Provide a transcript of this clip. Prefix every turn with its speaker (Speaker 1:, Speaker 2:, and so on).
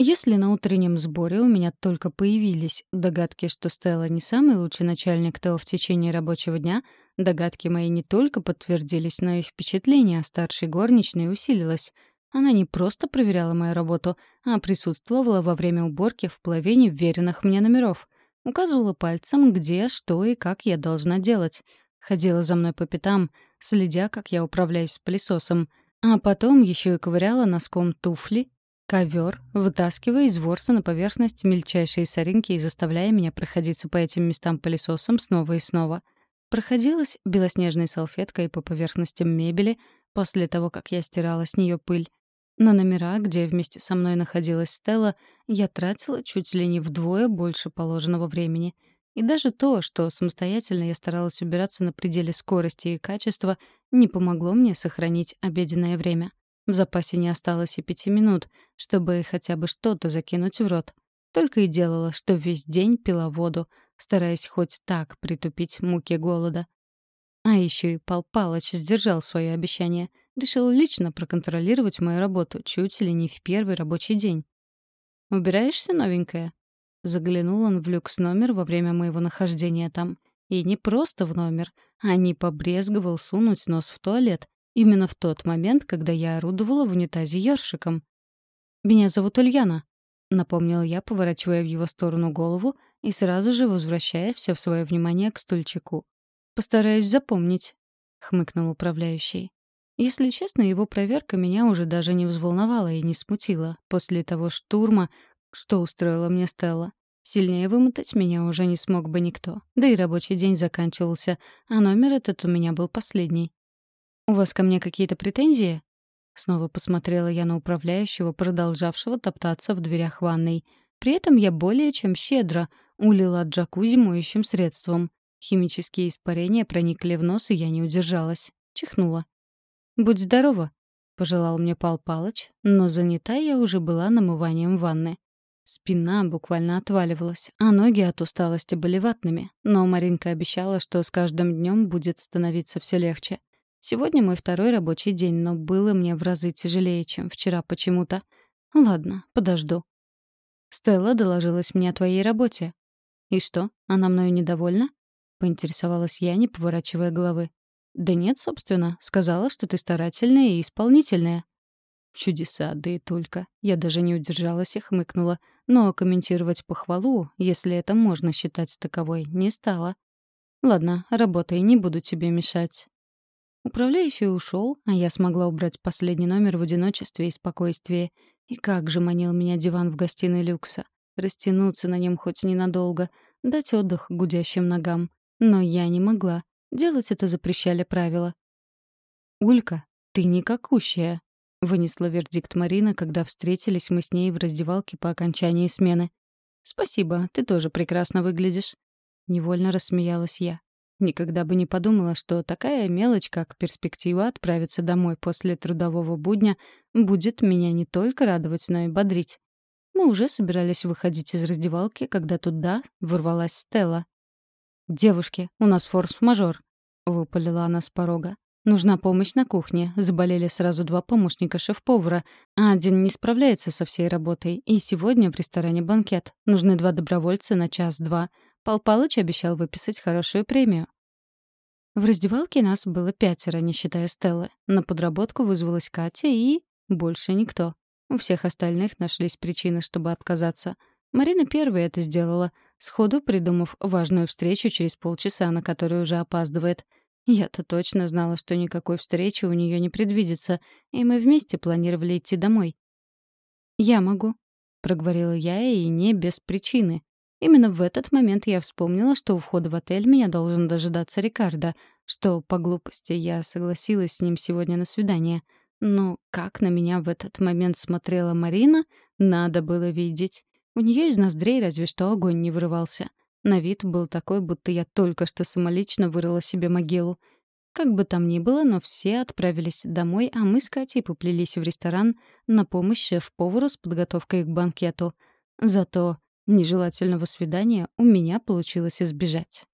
Speaker 1: Если на утреннем сборе у меня только появились догадки, что Стелла не самый лучший начальник то в течение рабочего дня, догадки мои не только подтвердились, но и впечатление о старшей горничной усилилось. Она не просто проверяла мою работу, а присутствовала во время уборки в половине веренных мне номеров. Указывала пальцем, где, что и как я должна делать. Ходила за мной по пятам, следя, как я управляюсь с пылесосом. А потом еще и ковыряла носком туфли ковер, вытаскивая из ворса на поверхность мельчайшие соринки и заставляя меня проходиться по этим местам пылесосом снова и снова. Проходилась белоснежной салфеткой по поверхностям мебели после того, как я стирала с нее пыль. На номера, где вместе со мной находилась Стелла, я тратила чуть ли не вдвое больше положенного времени. И даже то, что самостоятельно я старалась убираться на пределе скорости и качества, не помогло мне сохранить обеденное время. В запасе не осталось и пяти минут, чтобы хотя бы что-то закинуть в рот. Только и делала, что весь день пила воду, стараясь хоть так притупить муки голода. А еще и Пал Палыч сдержал свое обещание. Решил лично проконтролировать мою работу чуть ли не в первый рабочий день. «Убираешься, новенькая?» Заглянул он в люкс-номер во время моего нахождения там. И не просто в номер, а не побрезговал сунуть нос в туалет, Именно в тот момент, когда я орудовала в унитазе ёршиком. «Меня зовут Ульяна», — напомнил я, поворачивая в его сторону голову и сразу же возвращая все в свое внимание к стульчику. «Постараюсь запомнить», — хмыкнул управляющий. Если честно, его проверка меня уже даже не взволновала и не смутила после того штурма, что устроила мне Стелла. Сильнее вымотать меня уже не смог бы никто. Да и рабочий день заканчивался, а номер этот у меня был последний. «У вас ко мне какие-то претензии?» Снова посмотрела я на управляющего, продолжавшего топтаться в дверях ванной. При этом я более чем щедро улила джакузи моющим средством. Химические испарения проникли в нос, и я не удержалась. Чихнула. «Будь здорова», — пожелал мне Пал Палыч, но занята я уже была намыванием ванны. Спина буквально отваливалась, а ноги от усталости были ватными, но Маринка обещала, что с каждым днем будет становиться все легче. Сегодня мой второй рабочий день, но было мне в разы тяжелее, чем вчера почему-то. Ладно, подожду. Стелла доложилась мне о твоей работе. И что, она мною недовольна? Поинтересовалась я, не поворачивая головы. Да нет, собственно. Сказала, что ты старательная и исполнительная. Чудеса, да и только. Я даже не удержалась и хмыкнула. Но комментировать похвалу, если это можно считать таковой, не стала. Ладно, работай, не буду тебе мешать. Управляющий ушел, а я смогла убрать последний номер в одиночестве и спокойствии. И как же манил меня диван в гостиной люкса. Растянуться на нем хоть ненадолго, дать отдых гудящим ногам. Но я не могла. Делать это запрещали правила. «Улька, ты никакущая», — вынесла вердикт Марина, когда встретились мы с ней в раздевалке по окончании смены. «Спасибо, ты тоже прекрасно выглядишь». Невольно рассмеялась я. Никогда бы не подумала, что такая мелочь, как перспектива отправиться домой после трудового будня, будет меня не только радовать, но и бодрить. Мы уже собирались выходить из раздевалки, когда туда ворвалась Стелла. «Девушки, у нас форс-мажор», — выпалила она с порога. «Нужна помощь на кухне. Заболели сразу два помощника шеф-повара, а один не справляется со всей работой. И сегодня в ресторане банкет. Нужны два добровольца на час-два. Пал Палыч обещал выписать хорошую премию. В раздевалке нас было пятеро, не считая Стеллы. На подработку вызвалась Катя и... больше никто. У всех остальных нашлись причины, чтобы отказаться. Марина первая это сделала, сходу придумав важную встречу через полчаса, на которую уже опаздывает. Я-то точно знала, что никакой встречи у нее не предвидится, и мы вместе планировали идти домой. «Я могу», — проговорила я, и не без причины. Именно в этот момент я вспомнила, что у входа в отель меня должен дожидаться Рикардо, что по глупости я согласилась с ним сегодня на свидание. Но как на меня в этот момент смотрела Марина, надо было видеть. У нее из ноздрей разве что огонь не вырывался. На вид был такой, будто я только что самолично вырыла себе могилу. Как бы там ни было, но все отправились домой, а мы с Катей поплелись в ресторан на помощь шеф-повару с подготовкой к банкету. Зато Нежелательного свидания у меня получилось избежать.